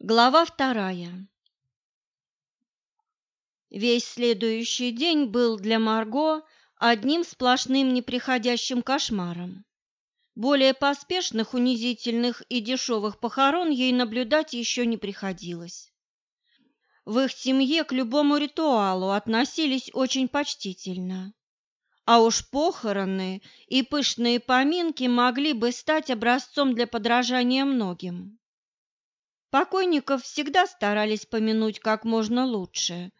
Глава вторая Весь следующий день был для Марго одним сплошным неприходящим кошмаром. Более поспешных, унизительных и дешевых похорон ей наблюдать еще не приходилось. В их семье к любому ритуалу относились очень почтительно. А уж похороны и пышные поминки могли бы стать образцом для подражания многим. Покойников всегда старались помянуть как можно лучше,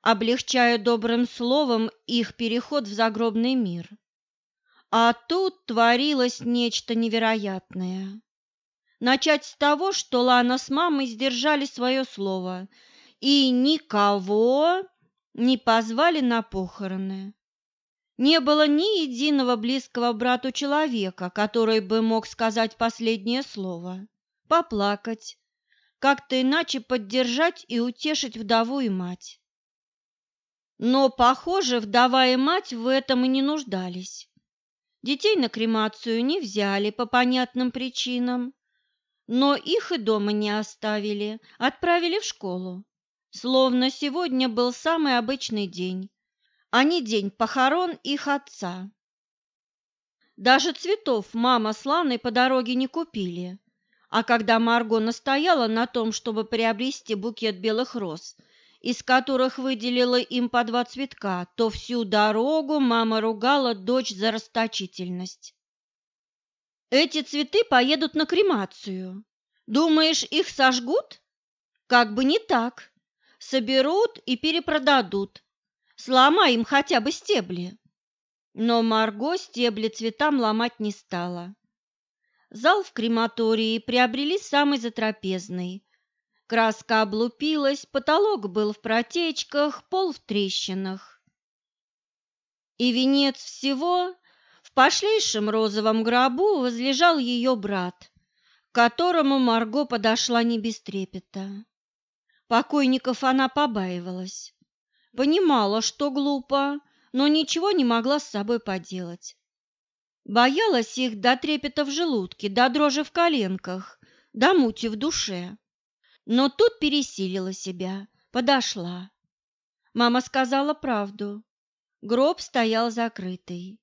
облегчая добрым словом их переход в загробный мир. А тут творилось нечто невероятное. Начать с того, что Лана с мамой сдержали свое слово и никого не позвали на похороны. Не было ни единого близкого брату человека, который бы мог сказать последнее слово, поплакать, как-то иначе поддержать и утешить вдову и мать. Но, похоже, вдова и мать в этом и не нуждались. Детей на кремацию не взяли по понятным причинам, но их и дома не оставили, отправили в школу. Словно сегодня был самый обычный день, а не день похорон их отца. Даже цветов мама с Ланой по дороге не купили, а когда Марго настояла на том, чтобы приобрести букет белых роз, из которых выделила им по два цветка, то всю дорогу мама ругала дочь за расточительность. «Эти цветы поедут на кремацию. Думаешь, их сожгут? Как бы не так. Соберут и перепродадут. Сломай им хотя бы стебли». Но Марго стебли цветам ломать не стала. Зал в крематории приобрели самый затрапезный. Краска облупилась, потолок был в протечках, пол в трещинах. И венец всего в пошлейшем розовом гробу возлежал ее брат, к которому Марго подошла не без трепета. Покойников она побаивалась. Понимала, что глупо, но ничего не могла с собой поделать. Боялась их до трепета в желудке, до дрожи в коленках, до мути в душе. Но тут пересилила себя, подошла. Мама сказала правду. Гроб стоял закрытый.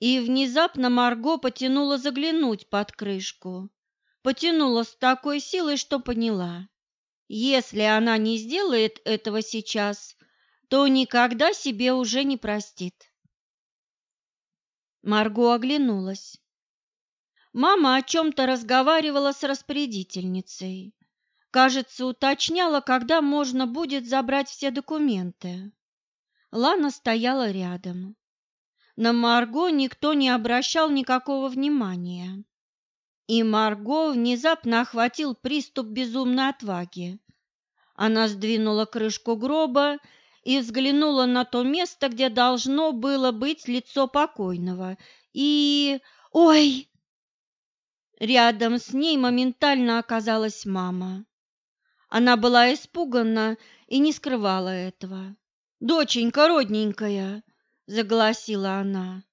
И внезапно Марго потянула заглянуть под крышку. Потянула с такой силой, что поняла. Если она не сделает этого сейчас, то никогда себе уже не простит. Марго оглянулась. Мама о чем-то разговаривала с распорядительницей. Кажется, уточняла, когда можно будет забрать все документы. Лана стояла рядом. На Марго никто не обращал никакого внимания. И Марго внезапно охватил приступ безумной отваги. Она сдвинула крышку гроба и взглянула на то место, где должно было быть лицо покойного, и... Ой! Рядом с ней моментально оказалась мама. Она была испугана и не скрывала этого. «Доченька родненькая!» – заголосила она.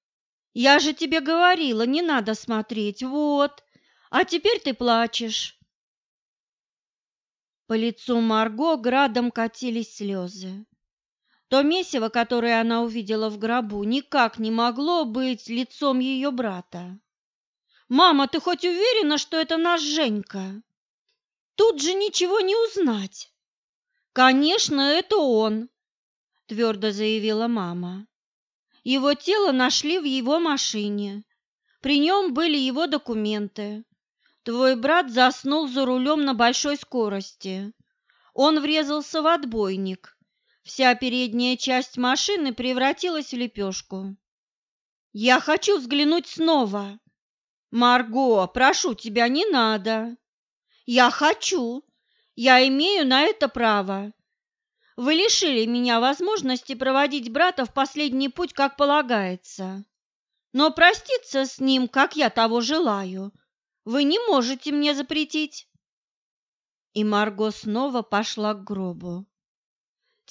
«Я же тебе говорила, не надо смотреть, вот! А теперь ты плачешь!» По лицу Марго градом катились слезы. То месиво, которое она увидела в гробу, никак не могло быть лицом ее брата. «Мама, ты хоть уверена, что это наш Женька? Тут же ничего не узнать!» «Конечно, это он!» – твердо заявила мама. «Его тело нашли в его машине. При нем были его документы. Твой брат заснул за рулем на большой скорости. Он врезался в отбойник, Вся передняя часть машины превратилась в лепешку. «Я хочу взглянуть снова!» «Марго, прошу тебя, не надо!» «Я хочу! Я имею на это право!» «Вы лишили меня возможности проводить брата в последний путь, как полагается. Но проститься с ним, как я того желаю, вы не можете мне запретить!» И Марго снова пошла к гробу.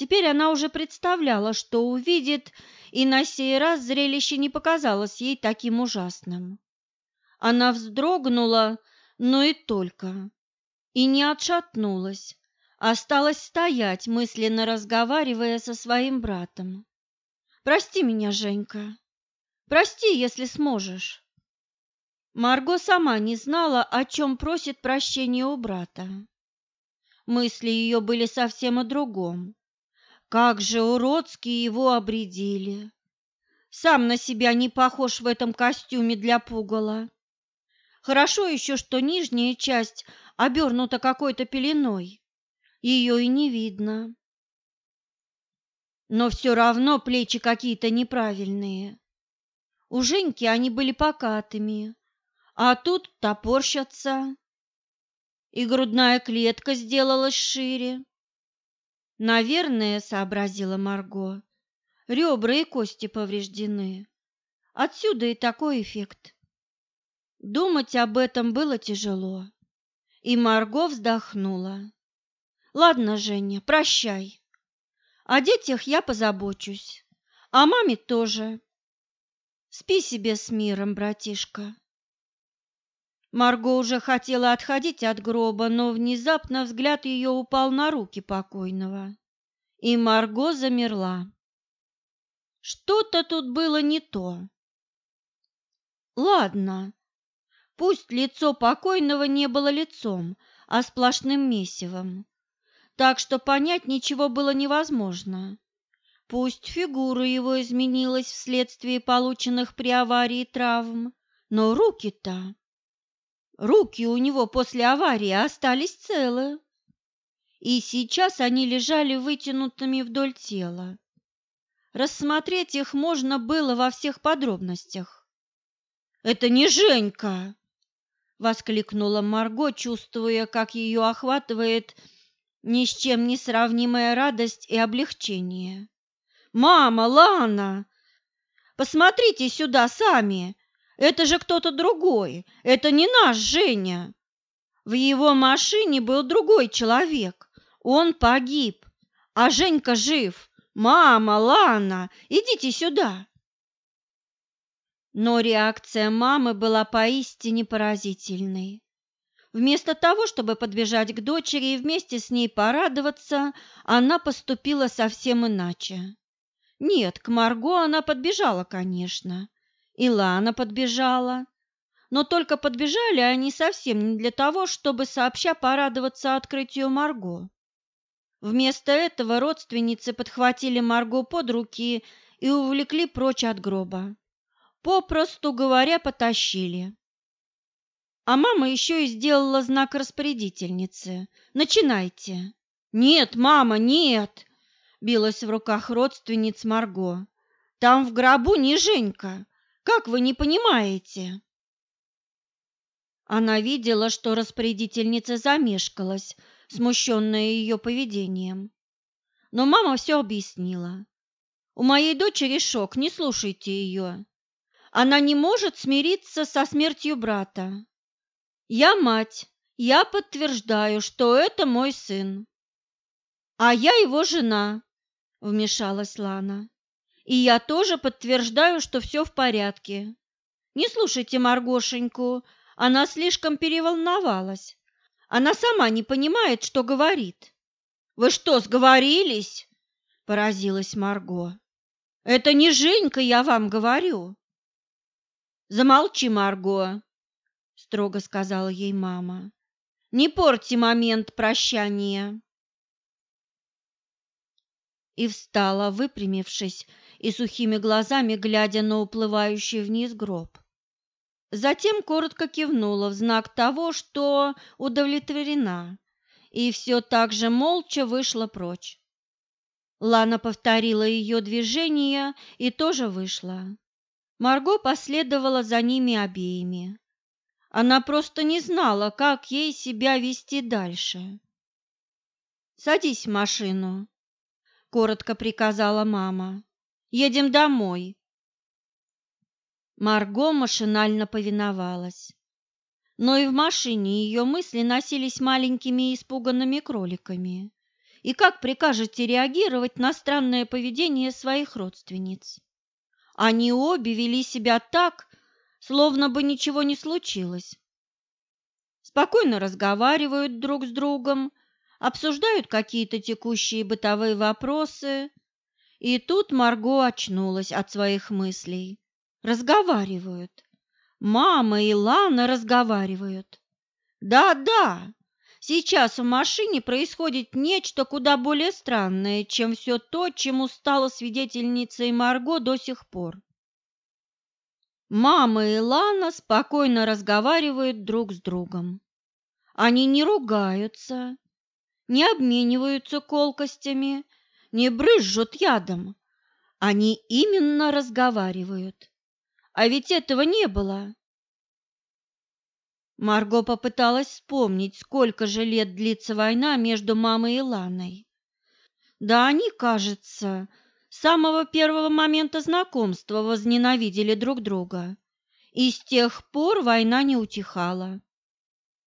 Теперь она уже представляла, что увидит, и на сей раз зрелище не показалось ей таким ужасным. Она вздрогнула, но и только. и не отшатнулась, осталась стоять, мысленно разговаривая со своим братом. «Прости меня, Женька. Прости, если сможешь». Марго сама не знала, о чем просит прощения у брата. Мысли ее были совсем о другом. Как же уродски его обредили! Сам на себя не похож в этом костюме для пугала. Хорошо еще, что нижняя часть обернута какой-то пеленой. Ее и не видно. Но все равно плечи какие-то неправильные. У Женьки они были покатыми, а тут топорщатся и грудная клетка сделалась шире. Наверное, сообразила Марго, ребра и кости повреждены. Отсюда и такой эффект. Думать об этом было тяжело, и Марго вздохнула. Ладно, Женя, прощай. О детях я позабочусь, о маме тоже. Спи себе с миром, братишка. Марго уже хотела отходить от гроба, но внезапно взгляд ее упал на руки покойного, и Марго замерла. Что-то тут было не то. Ладно, пусть лицо покойного не было лицом, а сплошным месивом, так что понять ничего было невозможно. Пусть фигура его изменилась вследствие полученных при аварии травм, но руки-то... Руки у него после аварии остались целы, и сейчас они лежали вытянутыми вдоль тела. Рассмотреть их можно было во всех подробностях. «Это не Женька!» — воскликнула Марго, чувствуя, как ее охватывает ни с чем не сравнимая радость и облегчение. «Мама, Лана, посмотрите сюда сами! Это же кто-то другой, это не наш Женя. В его машине был другой человек, он погиб, а Женька жив. Мама, Лана, идите сюда. Но реакция мамы была поистине поразительной. Вместо того, чтобы подбежать к дочери и вместе с ней порадоваться, она поступила совсем иначе. Нет, к Марго она подбежала, конечно, и Лана подбежала. Но только подбежали они совсем не для того, чтобы сообща порадоваться открытию Марго. Вместо этого родственницы подхватили Марго под руки и увлекли прочь от гроба. Попросту говоря, потащили. А мама еще и сделала знак распорядительницы. «Начинайте!» «Нет, мама, нет!» – билась в руках родственниц Марго. «Там в гробу не Женька, как вы не понимаете?» Она видела, что распорядительница замешкалась, смущенная ее поведением. Но мама все объяснила. «У моей дочери шок, не слушайте ее. Она не может смириться со смертью брата. Я мать, я подтверждаю, что это мой сын. А я его жена», — вмешалась Лана. И я тоже подтверждаю, что все в порядке. Не слушайте Маргошеньку, она слишком переволновалась. Она сама не понимает, что говорит. Вы что, сговорились? поразилась Марго. Это не Женька, я вам говорю. Замолчи, Марго, строго сказала ей мама. Не порти момент прощания. И встала, выпрямившись и сухими глазами глядя на уплывающий вниз гроб. Затем коротко кивнула в знак того, что удовлетворена, и все так же молча вышла прочь. Лана повторила ее движение и тоже вышла. Марго последовала за ними обеими. Она просто не знала, как ей себя вести дальше. «Садись в машину», — коротко приказала мама. Едем домой. Марго машинально повиновалась. Но и в машине ее мысли носились маленькими испуганными кроликами. И как прикажете реагировать на странное поведение своих родственниц? Они обе вели себя так, словно бы ничего не случилось. спокойно разговаривают друг с другом, обсуждают какие-то текущие бытовые вопросы. И тут Марго очнулась от своих мыслей. Разговаривают. Мама и Лана разговаривают. Да-да, сейчас в машине происходит нечто куда более странное, чем все то, чему стала свидетельницей Марго до сих пор. Мама и Лана спокойно разговаривают друг с другом. Они не ругаются, не обмениваются колкостями, не брызжут ядом. Они именно разговаривают. А ведь этого не было. Марго попыталась вспомнить, сколько же лет длится война между мамой и Ланой. Да они, кажется, с самого первого момента знакомства возненавидели друг друга. И с тех пор война не утихала.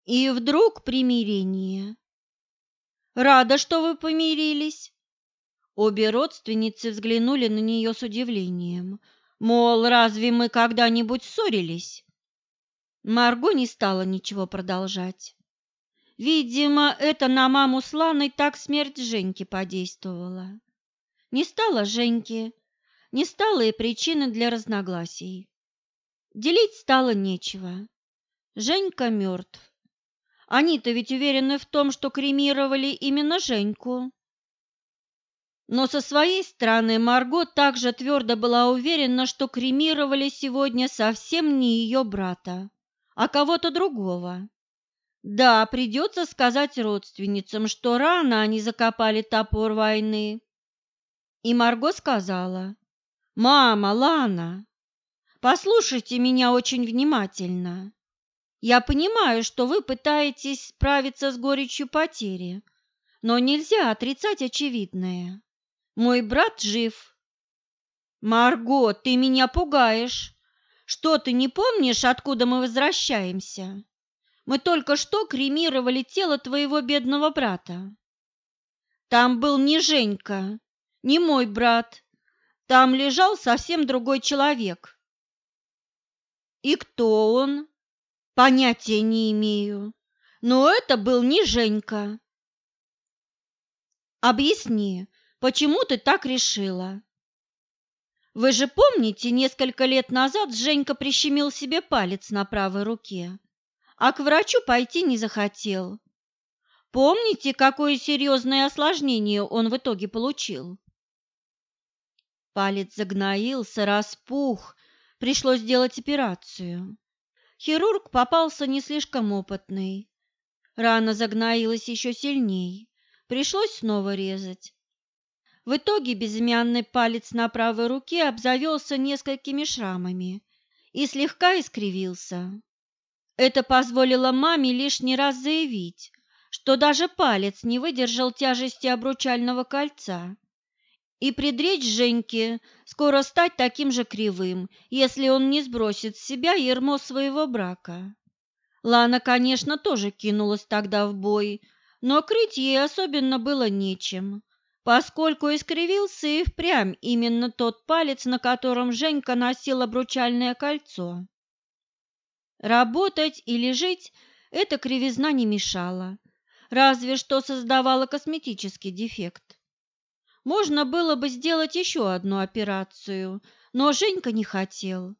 И вдруг примирение. Рада, что вы помирились. Обе родственницы взглянули на нее с удивлением. Мол, разве мы когда-нибудь ссорились? Марго не стала ничего продолжать. Видимо, это на маму с Ланой так смерть Женьки подействовала. Не стало Женьки, не стало и причины для разногласий. Делить стало нечего. Женька мертв. Они-то ведь уверены в том, что кремировали именно Женьку. Но со своей стороны Марго также твердо была уверена, что кремировали сегодня совсем не ее брата, а кого-то другого. Да, придется сказать родственницам, что рано они закопали топор войны. И Марго сказала, «Мама, Лана, послушайте меня очень внимательно. Я понимаю, что вы пытаетесь справиться с горечью потери, но нельзя отрицать очевидное. Мой брат жив. Марго, ты меня пугаешь. Что ты не помнишь, откуда мы возвращаемся? Мы только что кремировали тело твоего бедного брата. Там был не Женька, не мой брат. Там лежал совсем другой человек. И кто он? Понятия не имею. Но это был не Женька. Объясни, почему ты так решила? Вы же помните, несколько лет назад Женька прищемил себе палец на правой руке, а к врачу пойти не захотел. Помните, какое серьезное осложнение он в итоге получил? Палец загноился, распух, пришлось делать операцию. Хирург попался не слишком опытный. Рана загноилась еще сильней. Пришлось снова резать. В итоге безымянный палец на правой руке обзавелся несколькими шрамами и слегка искривился. Это позволило маме лишний раз заявить, что даже палец не выдержал тяжести обручального кольца и предречь Женьке скоро стать таким же кривым, если он не сбросит с себя ермо своего брака. Лана, конечно, тоже кинулась тогда в бой, но крыть ей особенно было нечем, поскольку искривился и впрямь именно тот палец, на котором Женька носила обручальное кольцо. Работать или жить эта кривизна не мешала, разве что создавала косметический дефект. Можно было бы сделать еще одну операцию, но Женька не хотел.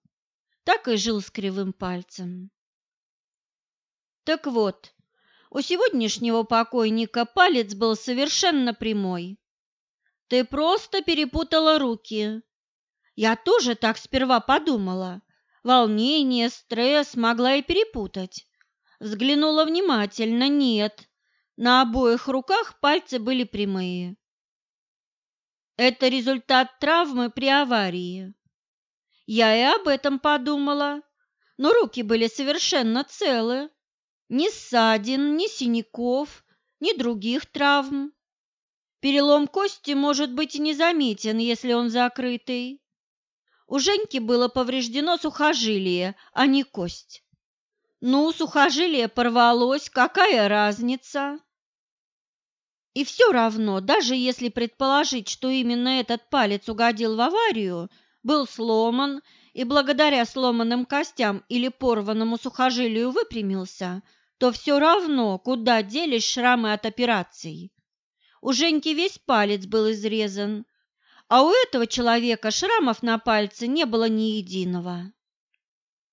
Так и жил с кривым пальцем. Так вот, у сегодняшнего покойника палец был совершенно прямой. Ты просто перепутала руки. Я тоже так сперва подумала. Волнение, стресс могла и перепутать. Взглянула внимательно, нет. На обоих руках пальцы были прямые. Это результат травмы при аварии. Я и об этом подумала, но руки были совершенно целы. Ни ссадин, ни синяков, ни других травм. Перелом кости может быть и незаметен, если он закрытый. У Женьки было повреждено сухожилие, а не кость. Ну, сухожилие порвалось, какая разница? И все равно, даже если предположить, что именно этот палец угодил в аварию, был сломан и благодаря сломанным костям или порванному сухожилию выпрямился, что все равно, куда делись шрамы от операций. У Женьки весь палец был изрезан, а у этого человека шрамов на пальце не было ни единого.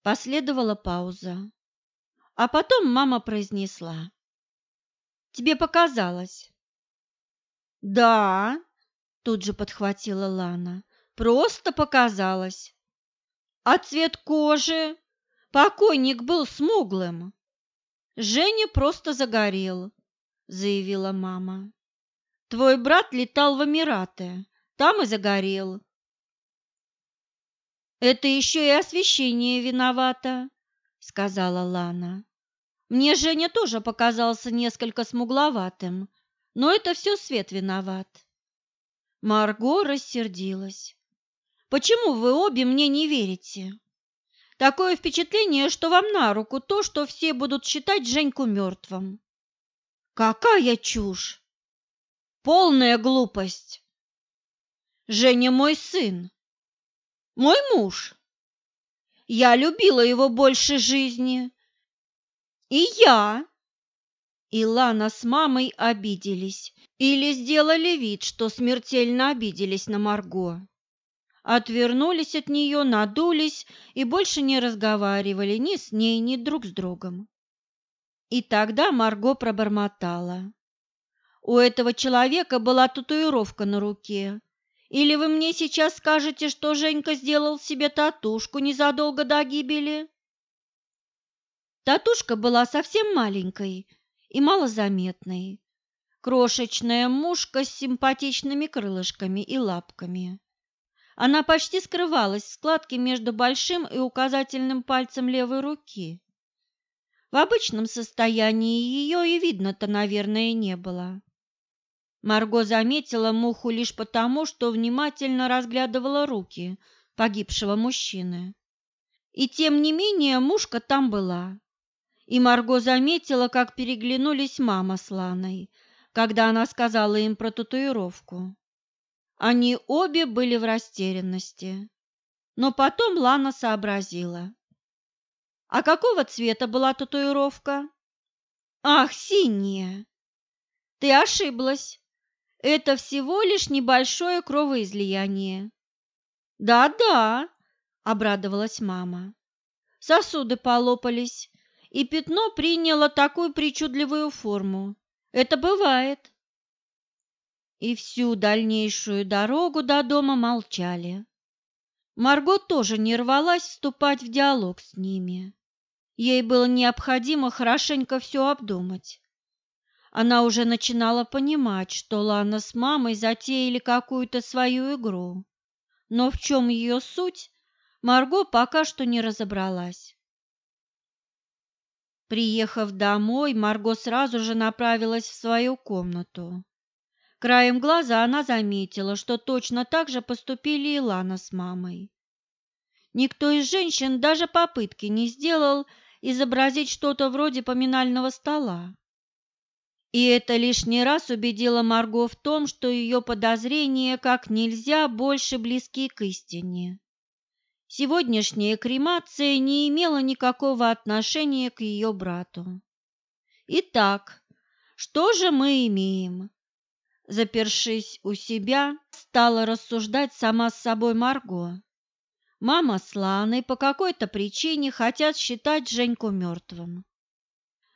Последовала пауза. А потом мама произнесла. «Тебе показалось?» «Да», — тут же подхватила Лана, — «просто показалось. А цвет кожи? Покойник был смуглым». «Женя просто загорел», — заявила мама. «Твой брат летал в Эмираты, там и загорел». «Это еще и освещение виновато», — сказала Лана. «Мне Женя тоже показался несколько смугловатым, но это все свет виноват». Марго рассердилась. «Почему вы обе мне не верите?» Такое впечатление, что вам на руку то, что все будут считать Женьку мертвым. Какая чушь! Полная глупость! Женя мой сын, мой муж. Я любила его больше жизни. И я. И Лана с мамой обиделись или сделали вид, что смертельно обиделись на Марго отвернулись от нее, надулись и больше не разговаривали ни с ней, ни друг с другом. И тогда Марго пробормотала. «У этого человека была татуировка на руке. Или вы мне сейчас скажете, что Женька сделал себе татушку незадолго до гибели?» Татушка была совсем маленькой и малозаметной. Крошечная мушка с симпатичными крылышками и лапками. Она почти скрывалась в складке между большим и указательным пальцем левой руки. В обычном состоянии ее и видно-то, наверное, не было. Марго заметила муху лишь потому, что внимательно разглядывала руки погибшего мужчины. И тем не менее мушка там была. И Марго заметила, как переглянулись мама с Ланой, когда она сказала им про татуировку. Они обе были в растерянности. Но потом Лана сообразила. А какого цвета была татуировка? Ах, синяя. Ты ошиблась. Это всего лишь небольшое кровоизлияние. Да-да, обрадовалась мама. Сосуды полопались, и пятно приняло такую причудливую форму. Это бывает и всю дальнейшую дорогу до дома молчали. Марго тоже не рвалась вступать в диалог с ними. Ей было необходимо хорошенько все обдумать. Она уже начинала понимать, что Лана с мамой затеяли какую-то свою игру, но в чем ее суть, Марго пока что не разобралась. Приехав домой, Марго сразу же направилась в свою комнату. Краем глаза она заметила, что точно так же поступили и Лана с мамой. Никто из женщин даже попытки не сделал изобразить что-то вроде поминального стола. И это лишний раз убедило Марго в том, что ее подозрения как нельзя больше близки к истине. Сегодняшняя кремация не имела никакого отношения к ее брату. Итак, что же мы имеем? Запершись у себя, стала рассуждать сама с собой Марго. Мама с Ланой по какой-то причине хотят считать Женьку мертвым.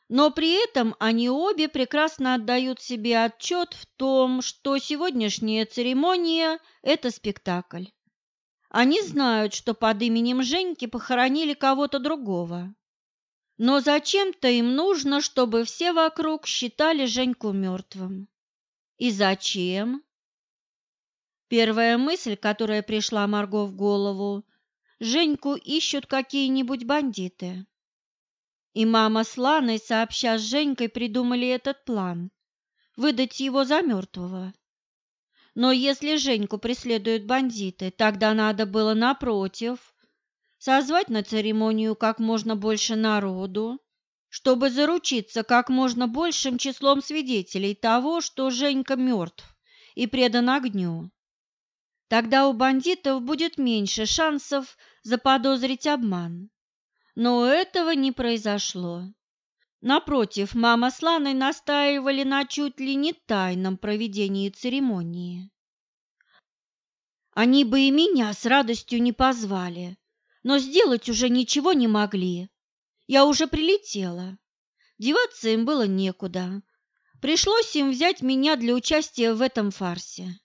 Но при этом они обе прекрасно отдают себе отчет в том, что сегодняшняя церемония – это спектакль. Они знают, что под именем Женьки похоронили кого-то другого. Но зачем-то им нужно, чтобы все вокруг считали Женьку мертвым. И зачем? Первая мысль, которая пришла Марго в голову, Женьку ищут какие-нибудь бандиты. И мама с Ланой, сообща с Женькой, придумали этот план – выдать его за мертвого. Но если Женьку преследуют бандиты, тогда надо было, напротив, созвать на церемонию как можно больше народу, чтобы заручиться как можно большим числом свидетелей того, что Женька мертв и предан огню. Тогда у бандитов будет меньше шансов заподозрить обман. Но этого не произошло. Напротив, мама с Ланой настаивали на чуть ли не тайном проведении церемонии. Они бы и меня с радостью не позвали, но сделать уже ничего не могли. Я уже прилетела. Деваться им было некуда. Пришлось им взять меня для участия в этом фарсе.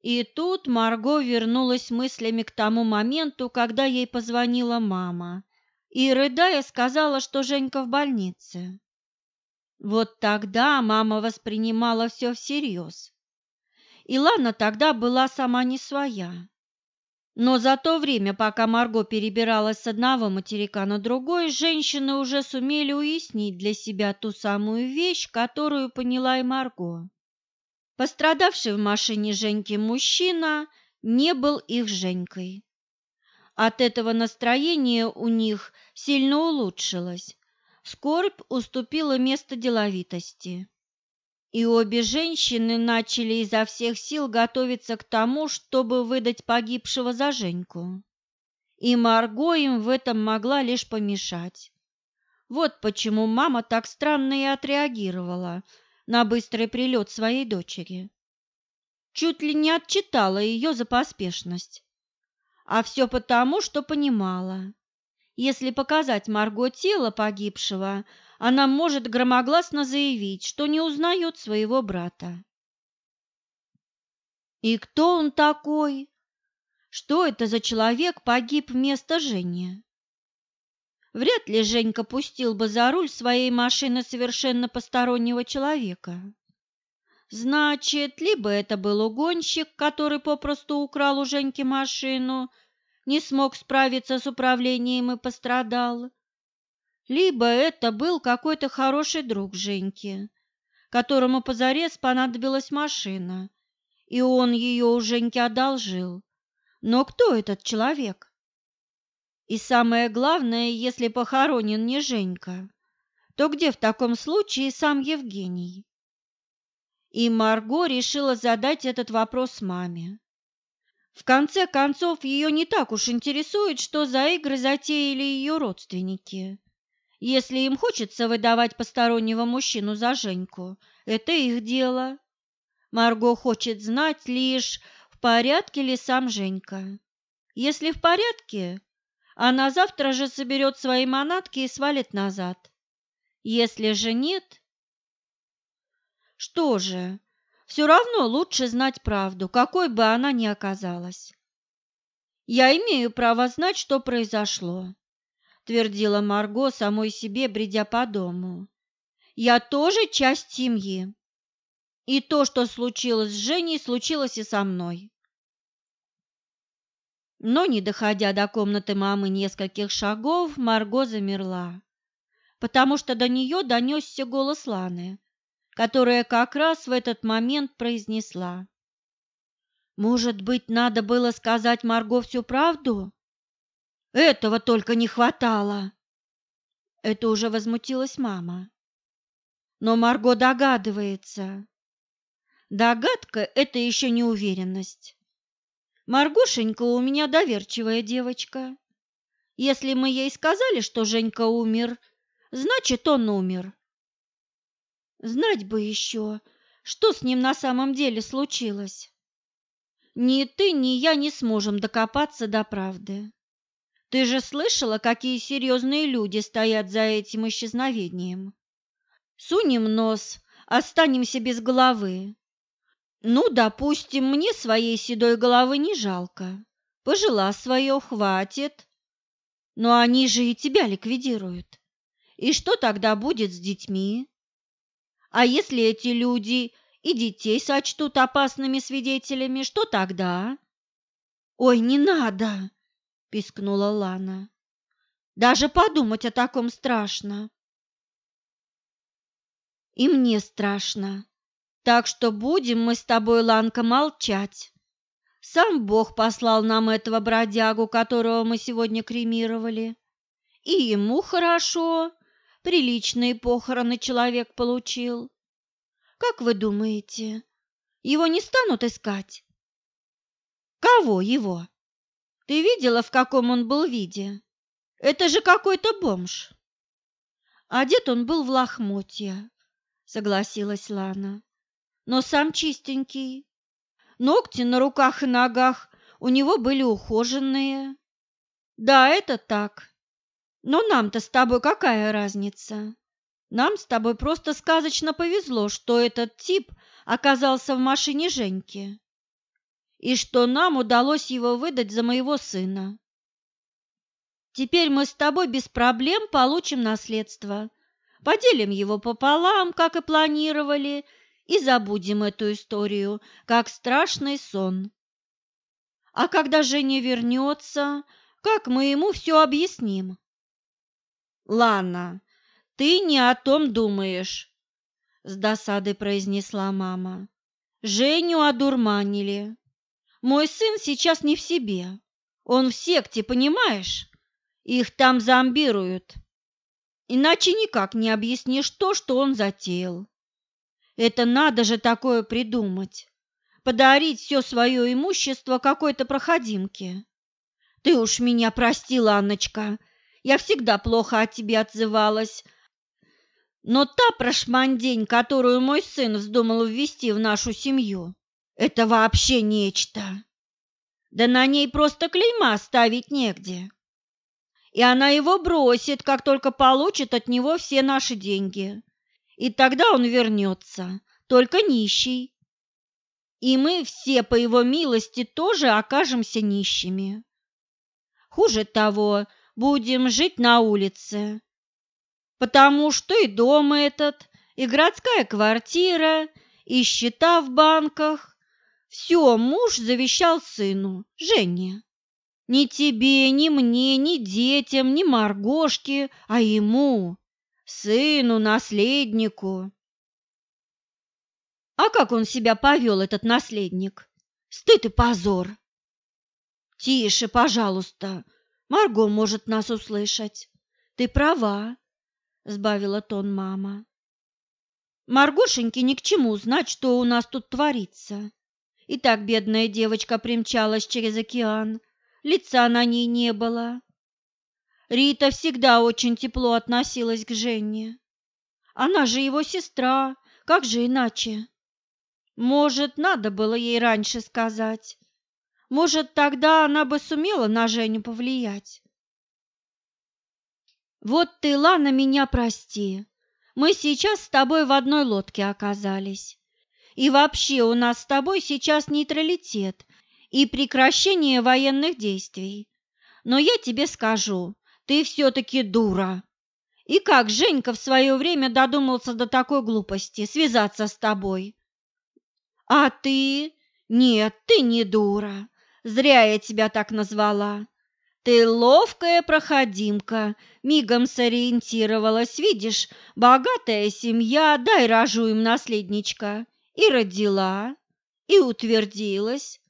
И тут Марго вернулась мыслями к тому моменту, когда ей позвонила мама и, рыдая, сказала, что Женька в больнице. Вот тогда мама воспринимала все всерьез. И Лана тогда была сама не своя. Но за то время, пока Марго перебиралась с одного материка на другой, женщины уже сумели уяснить для себя ту самую вещь, которую поняла и Марго. Пострадавший в машине Женьки мужчина не был их Женькой. От этого настроение у них сильно улучшилось. Скорбь уступила место деловитости. И обе женщины начали изо всех сил готовиться к тому, чтобы выдать погибшего за Женьку. И Марго им в этом могла лишь помешать. Вот почему мама так странно и отреагировала на быстрый прилет своей дочери. Чуть ли не отчитала ее за поспешность. А все потому, что понимала. Если показать Марго тело погибшего, она может громогласно заявить, что не узнает своего брата. И кто он такой? Что это за человек погиб вместо Жени? Вряд ли Женька пустил бы за руль своей машины совершенно постороннего человека. Значит, либо это был угонщик, который попросту украл у Женьки машину, не смог справиться с управлением и пострадал, либо это был какой-то хороший друг Женьки, которому позарез понадобилась машина, и он ее у Женьки одолжил. Но кто этот человек? И самое главное, если похоронен не Женька, то где в таком случае сам Евгений? И Марго решила задать этот вопрос маме. В конце концов, ее не так уж интересует, что за игры затеяли ее родственники. Если им хочется выдавать постороннего мужчину за Женьку, это их дело. Марго хочет знать лишь, в порядке ли сам Женька. Если в порядке, она завтра же соберет свои манатки и свалит назад. Если же нет, что же, все равно лучше знать правду, какой бы она ни оказалась. Я имею право знать, что произошло, твердила Марго самой себе, бредя по дому. Я тоже часть семьи. И то, что случилось с Женей, случилось и со мной. Но, не доходя до комнаты мамы нескольких шагов, Марго замерла, потому что до нее донесся голос Ланы, которая как раз в этот момент произнесла. «Может быть, надо было сказать Марго всю правду? Этого только не хватало!» Это уже возмутилась мама. Но Марго догадывается. Догадка – это еще не уверенность. Маргошенька у меня доверчивая девочка. Если мы ей сказали, что Женька умер, значит, он умер. Знать бы еще, что с ним на самом деле случилось. Ни ты, ни я не сможем докопаться до правды. Ты же слышала, какие серьезные люди стоят за этим исчезновением? Сунем нос, останемся без головы. Ну, допустим, мне своей седой головы не жалко. Пожила свое, хватит. Но они же и тебя ликвидируют. И что тогда будет с детьми? А если эти люди и детей сочтут опасными свидетелями, что тогда? Ой, не надо, пискнула Лана. Даже подумать о таком страшно. И мне страшно. Так что будем мы с тобой, Ланка, молчать. Сам Бог послал нам этого бродягу, которого мы сегодня кремировали. И ему хорошо, Приличные похороны человек получил. Как вы думаете, его не станут искать? Кого его? Ты видела, в каком он был виде? Это же какой-то бомж. Одет он был в лохмотья, согласилась Лана. Но сам чистенький. Ногти на руках и ногах у него были ухоженные. Да, это так. Но нам-то с тобой какая разница? Нам с тобой просто сказочно повезло, что этот тип оказался в машине Женьки, и что нам удалось его выдать за моего сына. Теперь мы с тобой без проблем получим наследство, поделим его пополам, как и планировали, и забудем эту историю, как страшный сон. А когда Женя вернется, как мы ему все объясним? Лана, ты не о том думаешь, с досадой произнесла мама. Женю одурманили. Мой сын сейчас не в себе. Он в секте, понимаешь? Их там зомбируют. Иначе никак не объяснишь то, что он затеял. Это надо же такое придумать. Подарить все свое имущество какой-то проходимке. Ты уж меня прости, Ланночка. Я всегда плохо о тебе отзывалась. Но та прошмандень, которую мой сын вздумал ввести в нашу семью, это вообще нечто. Да на ней просто клейма ставить негде. И она его бросит, как только получит от него все наши деньги. И тогда он вернется, только нищий. И мы все, по его милости, тоже окажемся нищими. Хуже того, будем жить на улице, потому что и дом этот, и городская квартира, и счета в банках – все муж завещал сыну, Жене. Ни тебе, ни мне, ни детям, ни Маргошке, а ему, сыну, наследнику. А как он себя повел, этот наследник? Стыд и позор. Тише, пожалуйста, Марго может нас услышать. Ты права, сбавила тон мама. Маргошеньке ни к чему знать, что у нас тут творится. И так бедная девочка примчалась через океан, лица на ней не было. Рита всегда очень тепло относилась к Жене. Она же его сестра, как же иначе? Может, надо было ей раньше сказать. Может, тогда она бы сумела на Женю повлиять. Вот ты, Лана, меня прости. Мы сейчас с тобой в одной лодке оказались. И вообще у нас с тобой сейчас нейтралитет и прекращение военных действий. Но я тебе скажу, ты все-таки дура. И как Женька в свое время додумался до такой глупости связаться с тобой? А ты? Нет, ты не дура. Зря я тебя так назвала. Ты ловкая проходимка, мигом сориентировалась, видишь, богатая семья, дай рожу им наследничка. И родила, и утвердилась,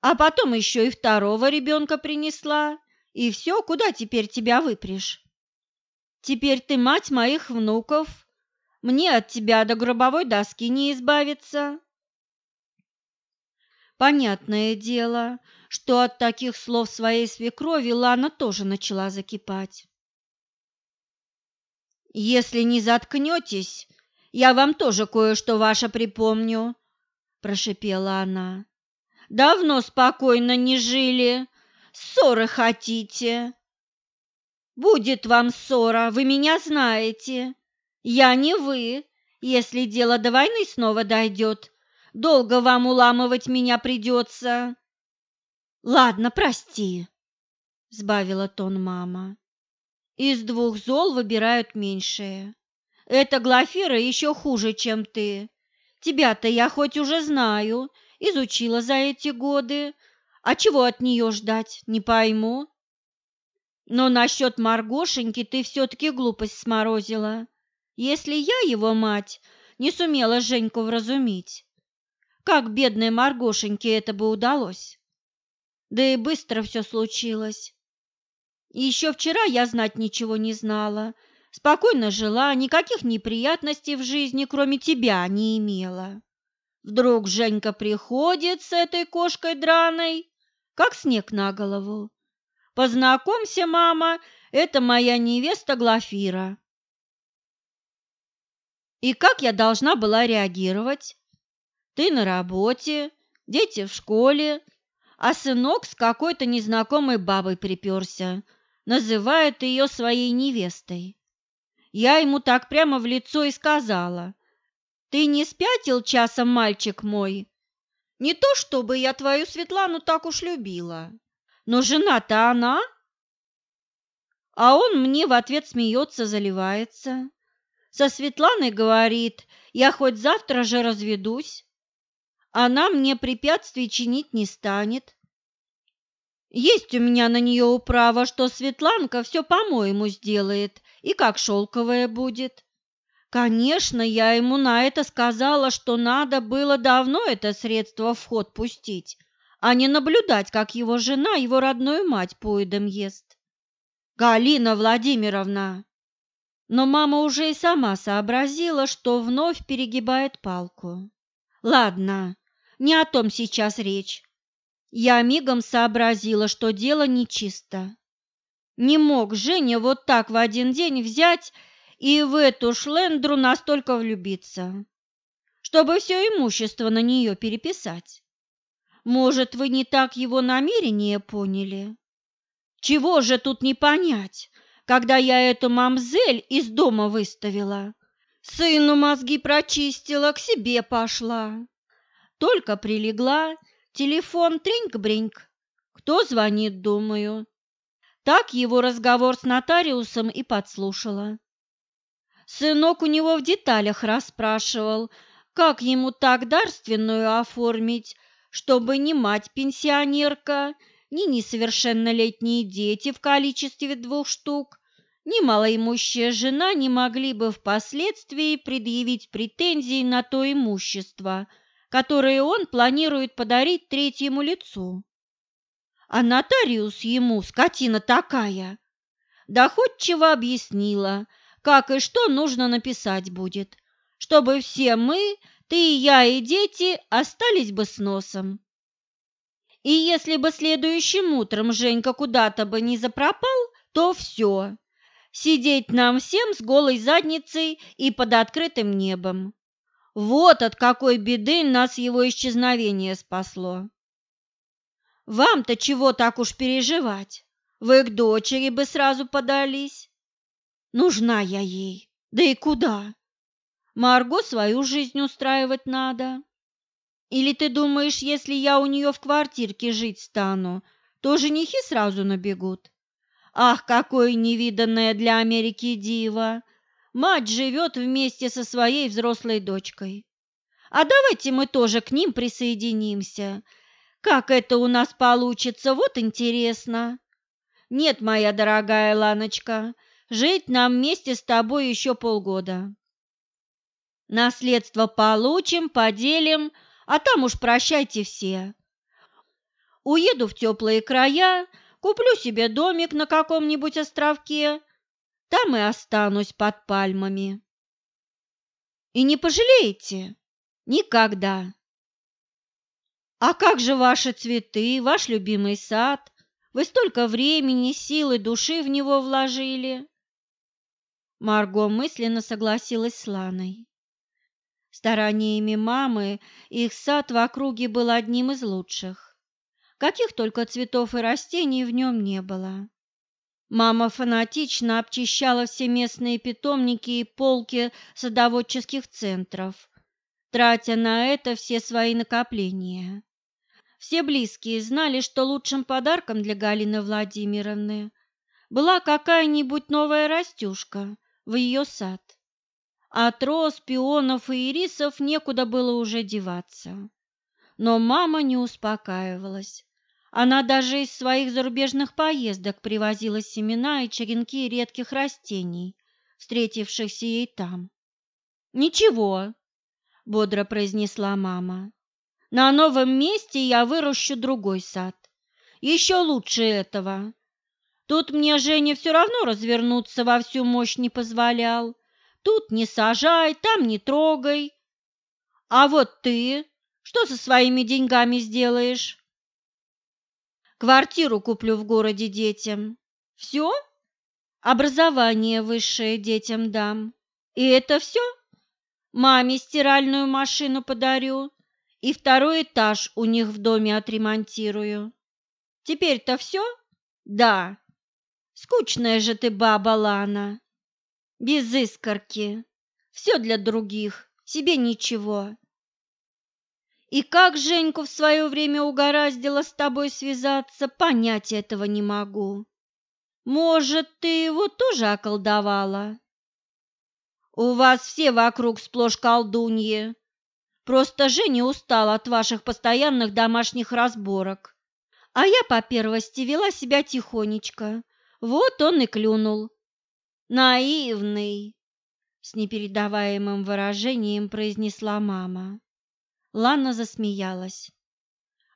а потом еще и второго ребенка принесла. И все, куда теперь тебя выпрешь? Теперь ты мать моих внуков. Мне от тебя до гробовой доски не избавиться. Понятное дело, что от таких слов своей свекрови Лана тоже начала закипать. «Если не заткнетесь, я вам тоже кое-что ваше припомню», – прошипела она. «Давно спокойно не жили, ссоры хотите?» «Будет вам ссора, вы меня знаете. Я не вы, если дело до войны снова дойдет. Долго вам уламывать меня придется». Ладно, прости, сбавила тон мама. Из двух зол выбирают меньшее. Эта Глафира еще хуже, чем ты. Тебя-то я хоть уже знаю, изучила за эти годы. А чего от нее ждать, не пойму. Но насчет Маргошеньки ты все-таки глупость сморозила. Если я, его мать, не сумела Женьку вразумить, как бедной Маргошеньке это бы удалось? Да и быстро все случилось. Еще вчера я знать ничего не знала. Спокойно жила, никаких неприятностей в жизни, кроме тебя, не имела. Вдруг Женька приходит с этой кошкой драной, как снег на голову. Познакомься, мама, это моя невеста Глафира. И как я должна была реагировать? Ты на работе, дети в школе, а сынок с какой-то незнакомой бабой приперся, называет ее своей невестой. Я ему так прямо в лицо и сказала. «Ты не спятил часом, мальчик мой? Не то чтобы я твою Светлану так уж любила, но жена-то она». А он мне в ответ смеется, заливается. Со Светланой говорит, я хоть завтра же разведусь. Она мне препятствий чинить не станет. Есть у меня на нее управа, что Светланка все по-моему сделает и как шелковая будет. Конечно, я ему на это сказала, что надо было давно это средство в ход пустить, а не наблюдать, как его жена его родную мать поедом ест. Галина Владимировна! Но мама уже и сама сообразила, что вновь перегибает палку. Ладно, не о том сейчас речь. Я мигом сообразила, что дело нечисто. Не мог Женя вот так в один день взять и в эту шлендру настолько влюбиться, чтобы все имущество на нее переписать. Может, вы не так его намерение поняли? Чего же тут не понять, когда я эту мамзель из дома выставила? Сыну мозги прочистила, к себе пошла. Только прилегла, телефон треньк-бреньк. Кто звонит, думаю. Так его разговор с нотариусом и подслушала. Сынок у него в деталях расспрашивал, как ему так дарственную оформить, чтобы ни мать-пенсионерка, ни несовершеннолетние дети в количестве двух штук, ни малоимущая жена не могли бы впоследствии предъявить претензии на то имущество, которое он планирует подарить третьему лицу. А нотариус ему, скотина такая, доходчиво объяснила, как и что нужно написать будет, чтобы все мы, ты и я и дети, остались бы с носом. И если бы следующим утром Женька куда-то бы не запропал, то все. Сидеть нам всем с голой задницей и под открытым небом. Вот от какой беды нас его исчезновение спасло. Вам-то чего так уж переживать? Вы к дочери бы сразу подались. Нужна я ей. Да и куда? Марго свою жизнь устраивать надо. Или ты думаешь, если я у нее в квартирке жить стану, то женихи сразу набегут? Ах, какое невиданное для Америки диво! Мать живет вместе со своей взрослой дочкой. А давайте мы тоже к ним присоединимся. Как это у нас получится, вот интересно. Нет, моя дорогая Ланочка, жить нам вместе с тобой еще полгода. Наследство получим, поделим, а там уж прощайте все. Уеду в теплые края, куплю себе домик на каком-нибудь островке, там и останусь под пальмами. И не пожалеете? Никогда. А как же ваши цветы, ваш любимый сад? Вы столько времени, силы, души в него вложили. Марго мысленно согласилась с Ланой. Стараниями мамы их сад в округе был одним из лучших. Каких только цветов и растений в нем не было. Мама фанатично обчищала все местные питомники и полки садоводческих центров, тратя на это все свои накопления. Все близкие знали, что лучшим подарком для Галины Владимировны была какая-нибудь новая растюшка в ее сад. От роз, пионов и ирисов некуда было уже деваться. Но мама не успокаивалась. Она даже из своих зарубежных поездок привозила семена и черенки редких растений, встретившихся ей там. «Ничего», — бодро произнесла мама. «На новом месте я выращу другой сад, еще лучше этого. Тут мне Женя все равно развернуться во всю мощь не позволял. Тут не сажай, там не трогай. А вот ты что со своими деньгами сделаешь? Квартиру куплю в городе детям. Все? Образование высшее детям дам. И это все? Маме стиральную машину подарю и второй этаж у них в доме отремонтирую. Теперь-то все? Да. Скучная же ты баба, Лана. Без искорки. Все для других, себе ничего. И как Женьку в свое время угораздило с тобой связаться, понять этого не могу. Может, ты его тоже околдовала? У вас все вокруг сплошь колдуньи. Просто Женя устала от ваших постоянных домашних разборок. А я по первости вела себя тихонечко. Вот он и клюнул. Наивный, с непередаваемым выражением произнесла мама. Лана засмеялась.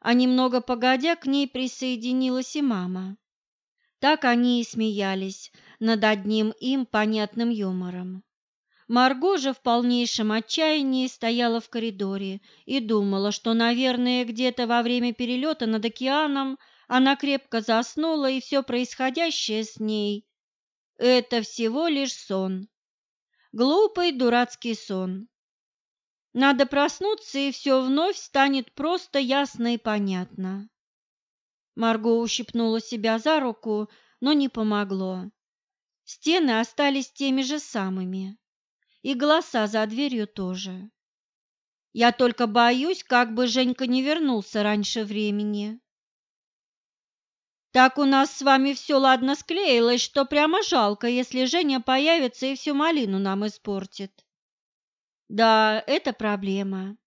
А немного погодя к ней присоединилась и мама. Так они и смеялись над одним им понятным юмором. Марго же в полнейшем отчаянии стояла в коридоре и думала, что, наверное, где-то во время перелета над океаном она крепко заснула, и все происходящее с ней – это всего лишь сон. Глупый дурацкий сон. Надо проснуться, и все вновь станет просто ясно и понятно. Марго ущипнула себя за руку, но не помогло. Стены остались теми же самыми, и голоса за дверью тоже. Я только боюсь, как бы Женька не вернулся раньше времени. Так у нас с вами все ладно склеилось, что прямо жалко, если Женя появится и всю малину нам испортит. Да, это проблема.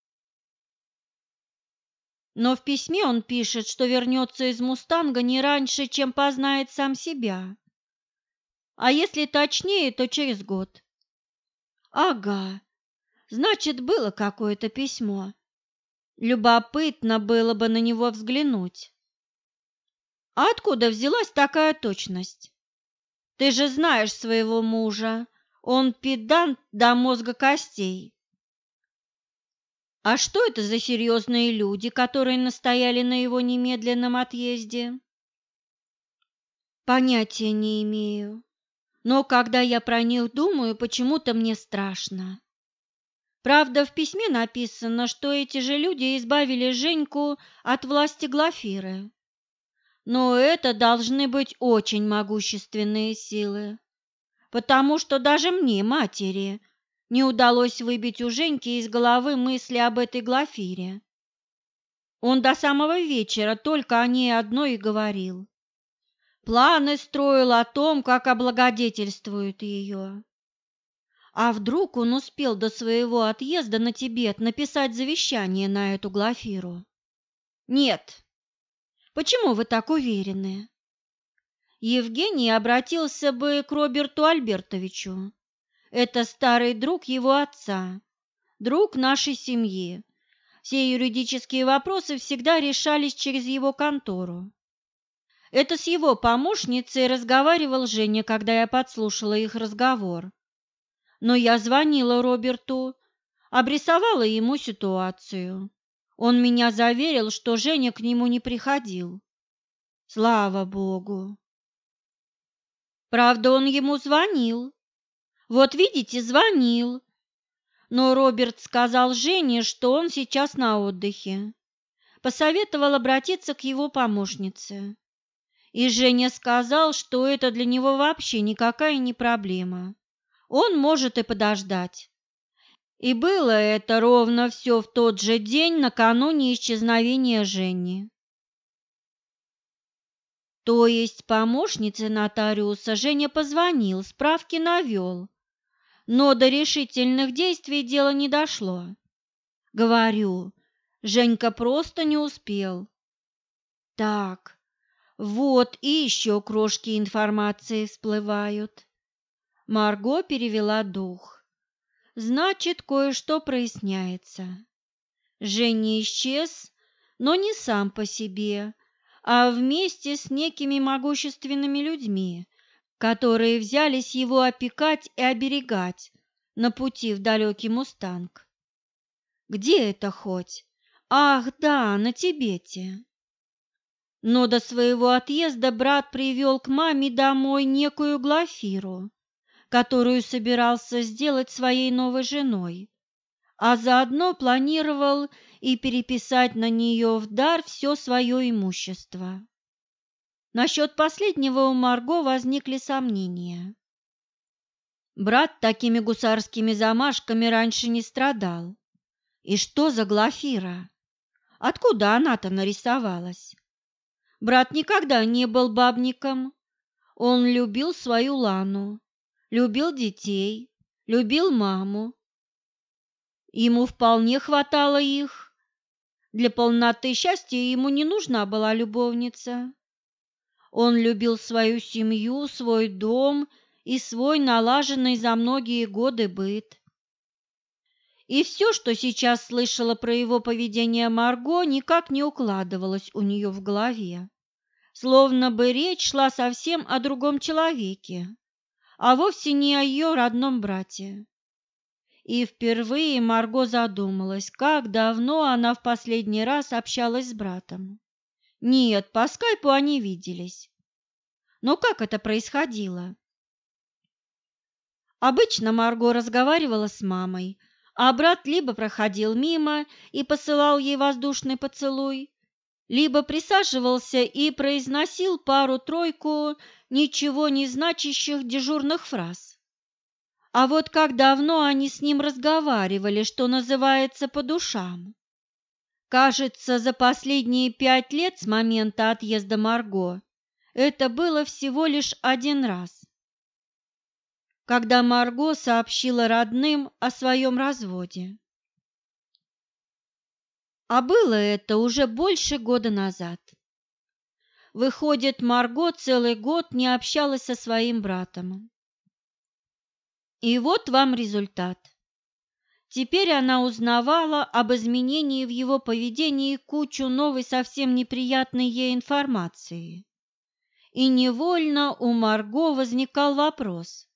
Но в письме он пишет, что вернется из «Мустанга» не раньше, чем познает сам себя. А если точнее, то через год. Ага, значит, было какое-то письмо. Любопытно было бы на него взглянуть. А откуда взялась такая точность? Ты же знаешь своего мужа, он педант до мозга костей. А что это за серьезные люди, которые настояли на его немедленном отъезде? Понятия не имею. Но когда я про них думаю, почему-то мне страшно. Правда, в письме написано, что эти же люди избавили Женьку от власти Глафиры. Но это должны быть очень могущественные силы, потому что даже мне, матери, не удалось выбить у Женьки из головы мысли об этой Глафире. Он до самого вечера только о ней одной и говорил. Планы строил о том, как облагодетельствует ее. А вдруг он успел до своего отъезда на Тибет написать завещание на эту Глафиру? Нет. Почему вы так уверены? Евгений обратился бы к Роберту Альбертовичу, это старый друг его отца, друг нашей семьи. Все юридические вопросы всегда решались через его контору. Это с его помощницей разговаривал Женя, когда я подслушала их разговор. Но я звонила Роберту, обрисовала ему ситуацию. Он меня заверил, что Женя к нему не приходил. Слава Богу! Правда, он ему звонил, вот видите, звонил. Но Роберт сказал Жене, что он сейчас на отдыхе. Посоветовал обратиться к его помощнице. И Женя сказал, что это для него вообще никакая не проблема. Он может и подождать. И было это ровно все в тот же день накануне исчезновения Жени. То есть помощнице нотариуса Женя позвонил, справки навел, но до решительных действий дело не дошло. Говорю, Женька просто не успел. Так, вот и еще крошки информации всплывают. Марго перевела дух. Значит, кое-что проясняется. Женя исчез, но не сам по себе, а вместе с некими могущественными людьми, которые взялись его опекать и оберегать на пути в далекий Мустанг. Где это хоть? Ах, да, на Тибете. Но до своего отъезда брат привел к маме домой некую Глафиру, которую собирался сделать своей новой женой. а заодно планировал и переписать на нее в дар все свое имущество. Насчет последнего у Марго возникли сомнения. Брат такими гусарскими замашками раньше не страдал. И что за Глафира? Откуда она-то нарисовалась? Брат никогда не был бабником. Он любил свою Лану, любил детей, любил маму. Ему вполне хватало их. Для полноты счастья ему не нужна была любовница. Он любил свою семью, свой дом и свой налаженный за многие годы быт. И все, что сейчас слышала про его поведение Марго, никак не укладывалось у нее в голове. Словно бы речь шла совсем о другом человеке, а вовсе не о ее родном брате. И впервые Марго задумалась, как давно она в последний раз общалась с братом. Нет, по скайпу они виделись. Но как это происходило? Обычно Марго разговаривала с мамой, а брат либо проходил мимо и посылал ей воздушный поцелуй, либо присаживался и произносил пару-тройку ничего не значащих дежурных фраз. А вот как давно они с ним разговаривали, что называется, по душам. Кажется, за последние пять лет с момента отъезда Марго это было всего лишь один раз. Когда Марго сообщила родным о своем разводе. А было это уже больше года назад. Выходит, Марго целый год не общалась со своим братом. И вот вам результат. Теперь она узнавала об изменении в его поведении кучу новой совсем неприятной ей информации. И невольно у Марго возникал вопрос.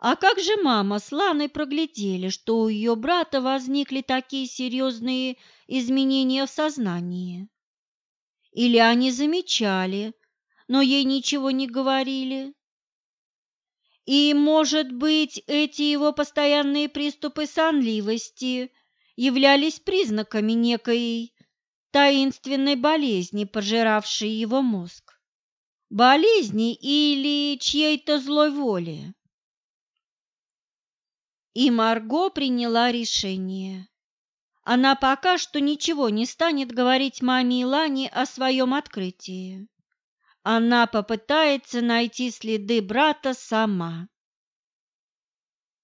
А как же мама с Ланой проглядели, что у ее брата возникли такие серьезные изменения в сознании? Или они замечали, но ей ничего не говорили? И, может быть, эти его постоянные приступы сонливости являлись признаками некой таинственной болезни, пожиравшей его мозг. Болезни или чьей-то злой воли. И Марго приняла решение. Она пока что ничего не станет говорить маме и Лане о своем открытии. Она попытается найти следы брата сама.